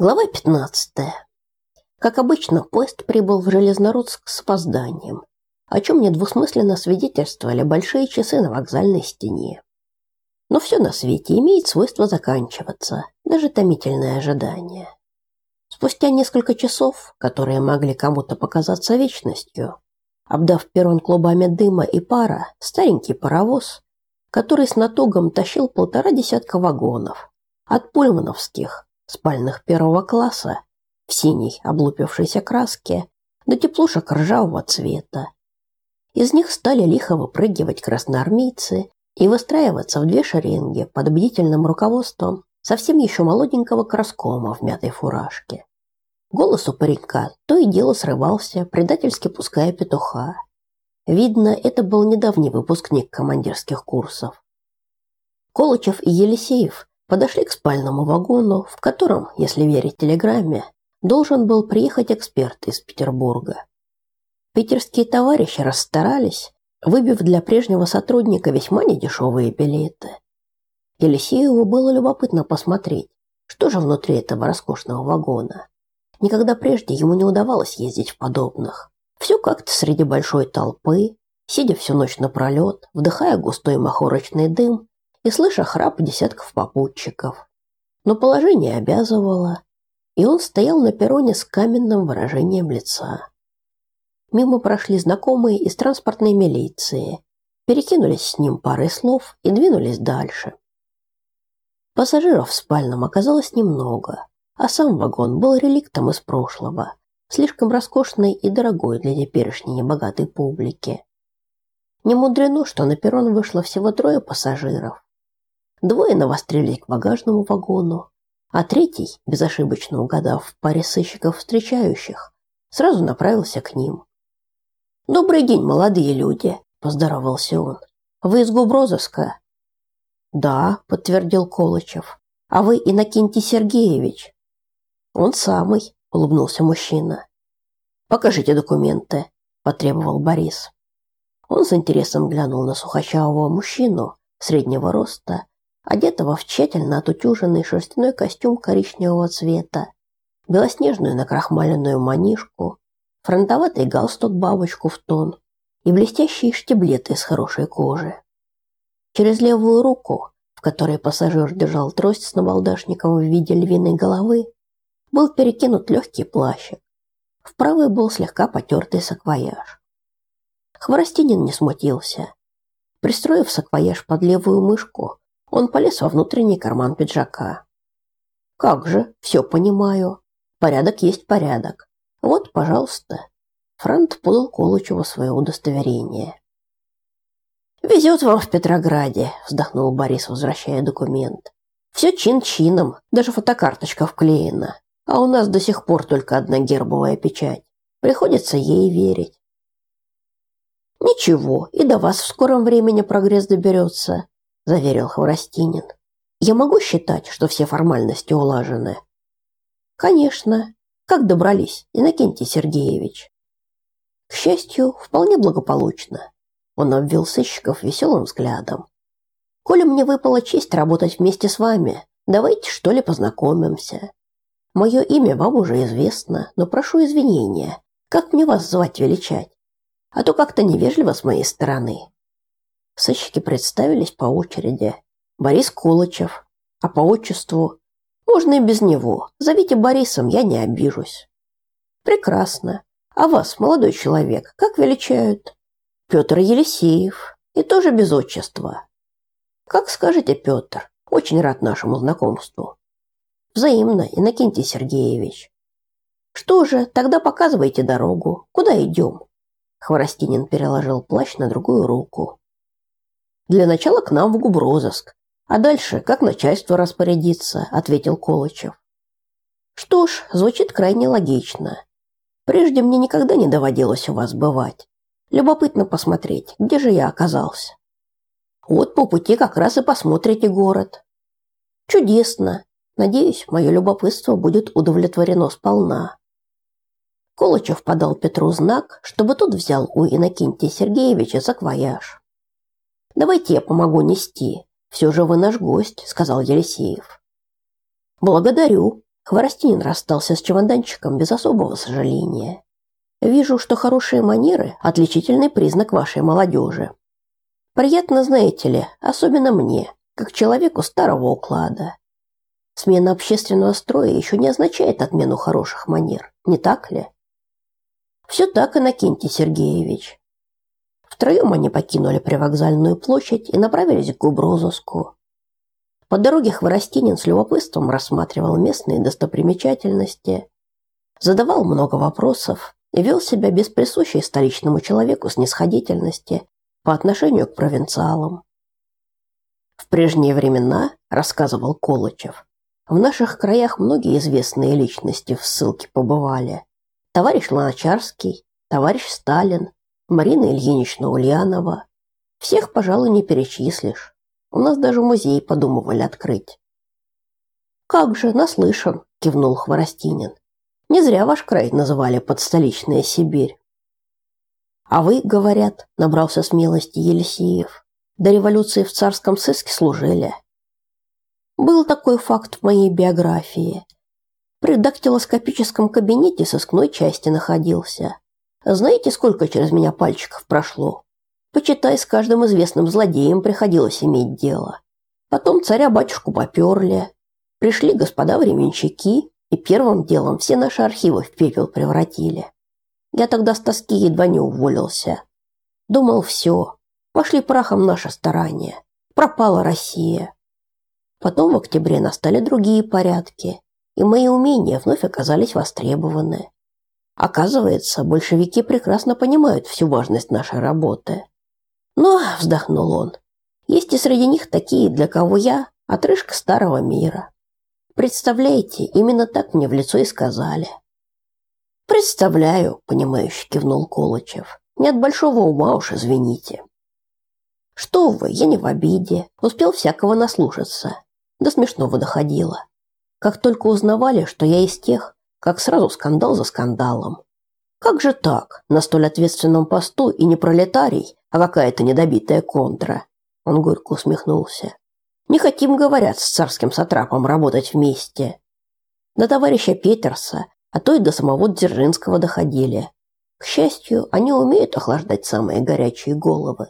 Глава 15. Как обычно, поезд прибыл в Железнородск с опозданием, о чем недвусмысленно свидетельствовали большие часы на вокзальной стене. Но все на свете имеет свойство заканчиваться, даже томительное ожидание. Спустя несколько часов, которые могли кому-то показаться вечностью, обдав перрон клубами дыма и пара, старенький паровоз, который с натугом тащил полтора десятка вагонов, от пульмановских спальных первого класса в синей облупившейся краске до теплушек ржавого цвета. Из них стали лихо выпрыгивать красноармейцы и выстраиваться в две шеренги под бдительным руководством совсем еще молоденького краскома в мятой фуражке. Голос у паренька то и дело срывался, предательски пуская петуха. Видно, это был недавний выпускник командирских курсов. Колычев и Елисеев Подошли к спальному вагону, в котором, если верить телеграмме, должен был приехать эксперт из Петербурга. Питерские товарищи расстарались, выбив для прежнего сотрудника весьма недешевые билеты. Елисееву было любопытно посмотреть, что же внутри этого роскошного вагона. Никогда прежде ему не удавалось ездить в подобных. Все как-то среди большой толпы, сидя всю ночь напролет, вдыхая густой махорочный дым и слыша храп десятков попутчиков. Но положение обязывало, и он стоял на перроне с каменным выражением лица. Мимо прошли знакомые из транспортной милиции, перекинулись с ним парой слов и двинулись дальше. Пассажиров в спальном оказалось немного, а сам вагон был реликтом из прошлого, слишком роскошный и дорогой для теперешней небогатой публики. Не мудрено, что на перрон вышло всего трое пассажиров. Двое навострились к багажному вагону, а третий, безошибочно угадав в паре сыщиков встречающих, сразу направился к ним. «Добрый день, молодые люди!» – поздоровался он. «Вы из губрозыска?» «Да», – подтвердил Колычев. «А вы Иннокентий Сергеевич?» «Он самый», – улыбнулся мужчина. «Покажите документы», – потребовал Борис. Он с интересом глянул на сухощавого мужчину среднего роста одетого в тщательно отутюженный шерстяной костюм коричневого цвета, белоснежную накрахмаленную манишку, фронтоватый галстук-бабочку в тон и блестящие штиблеты из хорошей кожи. Через левую руку, в которой пассажир держал трость с набалдашником в виде львиной головы, был перекинут легкий плащик. В правой был слегка потертый саквояж. Хворостинин не смутился. Пристроив саквояж под левую мышку, он полез во внутренний карман пиджака. Как же, все понимаю. Порядок есть порядок. Вот, пожалуйста. Франт подал Колычеву свое удостоверение. Везет вам в Петрограде, вздохнул Борис, возвращая документ. Все чин-чином, даже фотокарточка вклеена. А у нас до сих пор только одна гербовая печать. Приходится ей верить. Ничего, и до вас в скором времени прогресс доберется заверил Хворостинин. Я могу считать, что все формальности улажены. Конечно. Как добрались, Иннокентий Сергеевич? К счастью, вполне благополучно. Он обвел сыщиков веселым взглядом. Коли мне выпала честь работать вместе с вами, давайте что ли познакомимся. Мое имя вам уже известно, но прошу извинения. Как мне вас звать величать? А то как-то невежливо с моей стороны. Сыщики представились по очереди. Борис Колычев, а по отчеству можно и без него. Зовите Борисом, я не обижусь. Прекрасно. А вас, молодой человек, как величают? Петр Елисеев. И тоже без отчества. Как скажете, Петр. Очень рад нашему знакомству. Взаимно, Иннокентий Сергеевич. Что же, тогда показывайте дорогу. Куда идем? Хворостинин переложил плащ на другую руку. Для начала к нам в губрозыск, а дальше как начальство распорядится, ответил Колычев. Что ж, звучит крайне логично. Прежде мне никогда не доводилось у вас бывать. Любопытно посмотреть, где же я оказался. Вот по пути как раз и посмотрите город. Чудесно. Надеюсь, мое любопытство будет удовлетворено сполна. Колычев подал Петру знак, чтобы тот взял у Иннокентия Сергеевича саквояж. Давайте я помогу нести. Все же вы наш гость, сказал Елисеев. Благодарю. Хворостинин расстался с чемоданчиком без особого сожаления. Вижу, что хорошие манеры – отличительный признак вашей молодежи. Приятно, знаете ли, особенно мне, как человеку старого уклада. Смена общественного строя еще не означает отмену хороших манер, не так ли? Все так, Иннокентий Сергеевич. Втроем они покинули привокзальную площадь и направились к губрозовску. По дороге Хворостинин с любопытством рассматривал местные достопримечательности, задавал много вопросов и вел себя без присущей столичному человеку снисходительности по отношению к провинциалам. В прежние времена, рассказывал Колычев, в наших краях многие известные личности в ссылке побывали. Товарищ Луначарский, товарищ Сталин, Марина Ильинична Ульянова. Всех, пожалуй, не перечислишь. У нас даже музей подумывали открыть. Как же, наслышан, кивнул Хворостинин. Не зря ваш край называли подстоличная Сибирь. А вы, говорят, набрался смелости Елисеев. До революции в царском сыске служили. Был такой факт в моей биографии. При дактилоскопическом кабинете сыскной части находился. Знаете, сколько через меня пальчиков прошло? Почитай, с каждым известным злодеем приходилось иметь дело. Потом царя-батюшку поперли. Пришли господа временщики, и первым делом все наши архивы в пепел превратили. Я тогда с тоски едва не уволился. Думал, все, пошли прахом наши старания. Пропала Россия. Потом в октябре настали другие порядки, и мои умения вновь оказались востребованы. Оказывается, большевики прекрасно понимают всю важность нашей работы. Но, вздохнул он, есть и среди них такие, для кого я отрыжка старого мира. Представляете, именно так мне в лицо и сказали. Представляю, понимающе кивнул Колычев. Не от большого ума уж, извините. Что вы, я не в обиде, успел всякого наслушаться. До смешного доходило. Как только узнавали, что я из тех, как сразу скандал за скандалом. Как же так, на столь ответственном посту и не пролетарий, а какая-то недобитая контра. Он горько усмехнулся. Не хотим, говорят, с царским сатрапом работать вместе. До товарища Петерса, а то и до самого Дзержинского доходили. К счастью, они умеют охлаждать самые горячие головы.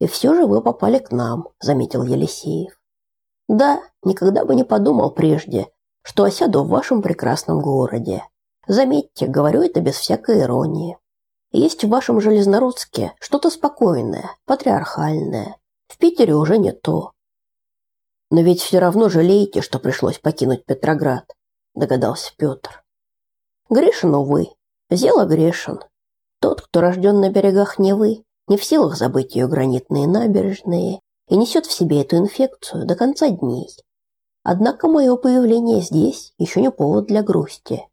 И все же вы попали к нам, заметил Елисеев. Да, никогда бы не подумал прежде, что осяду в вашем прекрасном городе. Заметьте, говорю это без всякой иронии. Есть в вашем Железнородске что-то спокойное, патриархальное. В Питере уже не то. Но ведь все равно жалеете, что пришлось покинуть Петроград, догадался Петр. Грешен, увы, зело грешен. Тот, кто рожден на берегах Невы, не в силах забыть ее гранитные набережные и несет в себе эту инфекцию до конца дней. Однако мое появление здесь еще не повод для грусти.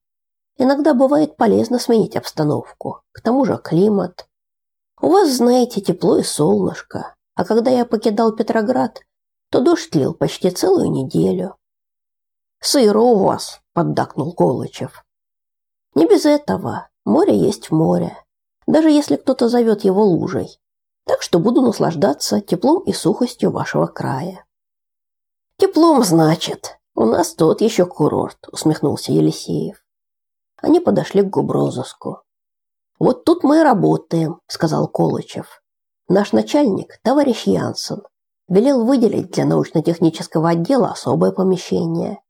Иногда бывает полезно сменить обстановку. К тому же климат. У вас, знаете, тепло и солнышко. А когда я покидал Петроград, то дождь лил почти целую неделю. Сыро у вас, поддакнул Голычев. Не без этого. Море есть море. Даже если кто-то зовет его лужей. Так что буду наслаждаться теплом и сухостью вашего края. Теплом, значит. У нас тот еще курорт, усмехнулся Елисеев. Они подошли к Губрозовску. Вот тут мы и работаем, сказал Колычев. Наш начальник, товарищ Янсен, велел выделить для научно-технического отдела особое помещение.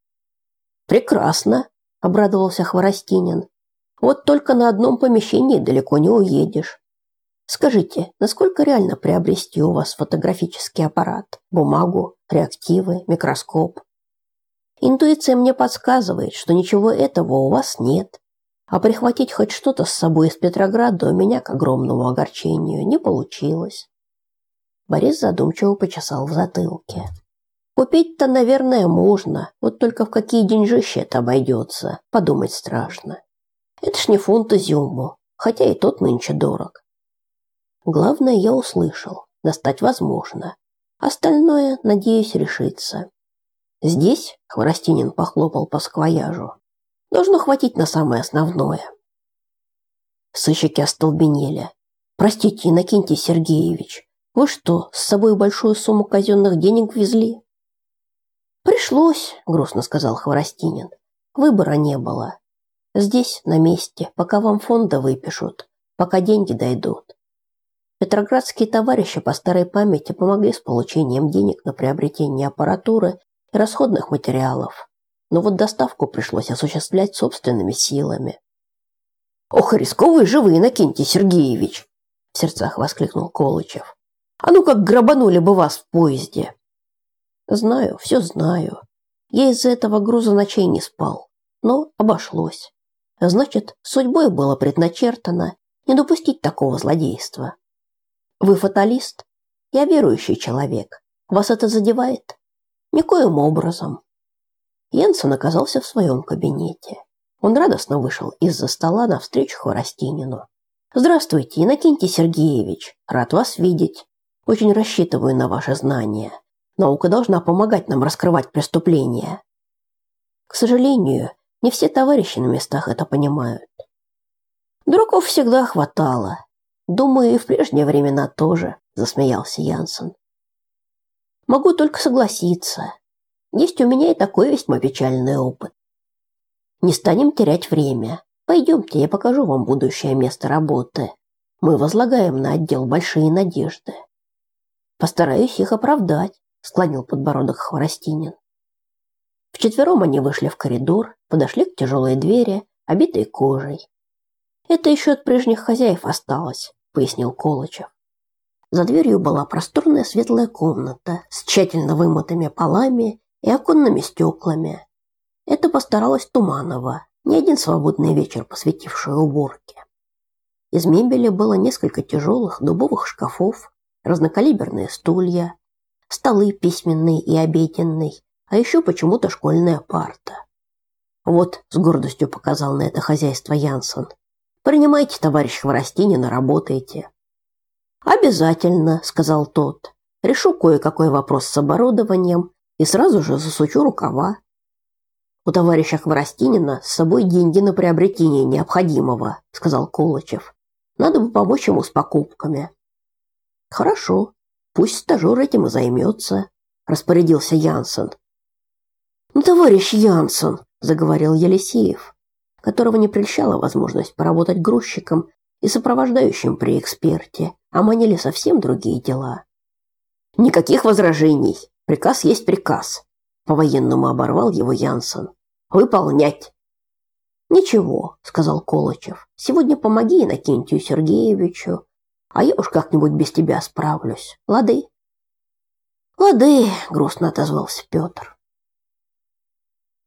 Прекрасно, обрадовался Хворостинин. Вот только на одном помещении далеко не уедешь. Скажите, насколько реально приобрести у вас фотографический аппарат, бумагу, реактивы, микроскоп? Интуиция мне подсказывает, что ничего этого у вас нет. А прихватить хоть что-то с собой из Петрограда у меня, к огромному огорчению, не получилось. Борис задумчиво почесал в затылке. Купить-то, наверное, можно, вот только в какие деньжища это обойдется, подумать страшно. Это ж не фунт изюму, хотя и тот нынче дорог. Главное, я услышал, достать возможно. Остальное, надеюсь, решится. Здесь Хворостинин похлопал по сквояжу. Должно хватить на самое основное. Сыщики остолбенели. Простите, Иннокентий Сергеевич, вы что, с собой большую сумму казенных денег везли? Пришлось, грустно сказал Хворостинин. Выбора не было. Здесь, на месте, пока вам фонда выпишут, пока деньги дойдут. Петроградские товарищи по старой памяти помогли с получением денег на приобретение аппаратуры и расходных материалов. Но вот доставку пришлось осуществлять собственными силами. «Ох, рисковые же вы, Иннокентий Сергеевич!» в сердцах воскликнул Колычев. «А ну как грабанули бы вас в поезде!» «Знаю, все знаю. Я из-за этого груза ночей не спал. Но обошлось. Значит, судьбой было предначертано не допустить такого злодейства. Вы фаталист? Я верующий человек. Вас это задевает? Никоим образом. Йенсен оказался в своем кабинете. Он радостно вышел из-за стола навстречу Хворостинину. «Здравствуйте, Иннокентий Сергеевич. Рад вас видеть. Очень рассчитываю на ваши знания. Наука должна помогать нам раскрывать преступления. К сожалению, не все товарищи на местах это понимают. Дураков всегда хватало. Думаю, и в прежние времена тоже, засмеялся Янсен. Могу только согласиться. Есть у меня и такой весьма печальный опыт. Не станем терять время. Пойдемте, я покажу вам будущее место работы. Мы возлагаем на отдел большие надежды. Постараюсь их оправдать, склонил подбородок Хворостинин. Вчетвером они вышли в коридор, подошли к тяжелой двери, обитой кожей. Это еще от прежних хозяев осталось, пояснил Колычев. За дверью была просторная светлая комната с тщательно вымытыми полами и оконными стеклами. Это постаралась Туманова, не один свободный вечер посвятившая уборке. Из мебели было несколько тяжелых дубовых шкафов, разнокалиберные стулья, столы письменный и обеденный, а еще почему-то школьная парта. Вот, с гордостью показал на это хозяйство Янсен. Принимайте, товарищ Хворостинин, работайте. Обязательно, сказал тот. Решу кое-какой вопрос с оборудованием и сразу же засучу рукава. У товарища Хворостинина с собой деньги на приобретение необходимого, сказал Колычев. Надо бы помочь ему с покупками. Хорошо, пусть стажер этим и займется, распорядился Янсен. Ну, товарищ Янсен, заговорил Елисеев, которого не прельщала возможность поработать грузчиком и сопровождающим при эксперте, а манили совсем другие дела. Никаких возражений. Приказ есть приказ. По-военному оборвал его Янсен. Выполнять. Ничего, сказал Колычев. Сегодня помоги Иннокентию Сергеевичу, а я уж как-нибудь без тебя справлюсь. Лады? Лады, грустно отозвался Петр.